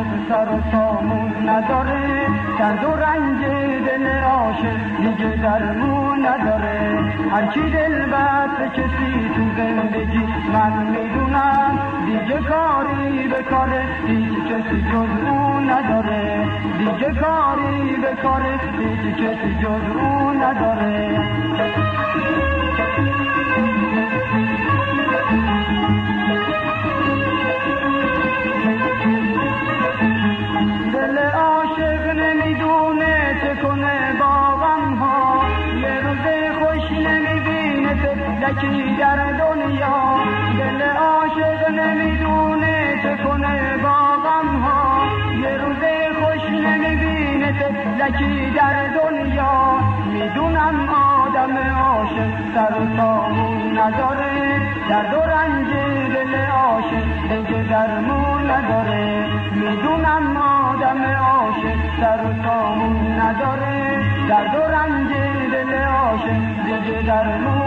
و سامون نداره. درد و رنج دل عاشق دیگه درمون نداره. هرچی دل بست کسی تو زندگی من می‌دونم دیگه کاری به کاره هیچ کسی جز اون نداره. دیگه کاری به کاره هیچ کسی جز اون نداره. یکی در دنیا دل عاشق نمی‌دونه چه کنه با ها یه روز خوش نمی‌بینه یکی در دنیا. می‌دونم آدم عاشق سر و سامون نداره. در و رنج دل عاشق دیگه درمون نداره. می‌دونم آدم عاشق سر و سامون نداره. در و رنج دل عاشق دیگه درمون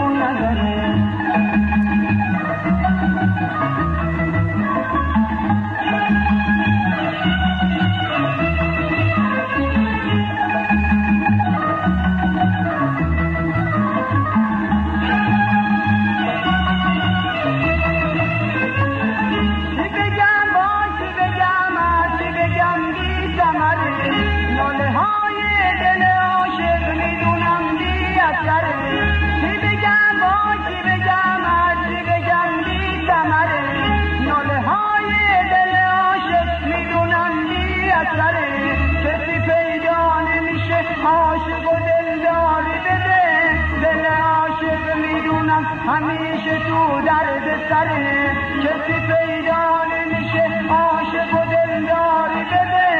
تو درد سره کسی پیدا نمیشه عاشق و دلداری بده.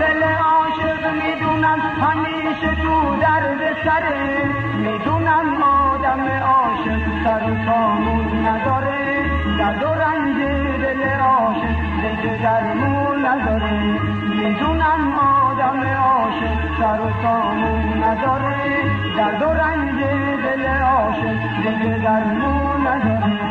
دل عاشق می‌دونم همیشه تو درد سره. می‌دونم آدم عاشق سر و سامون نداره. درد و رنج دل عاشق دیگه درمون نداره. می‌دونم آدم عاشق سر و سامون نداره. درد و رنج دیگه نداره همیشه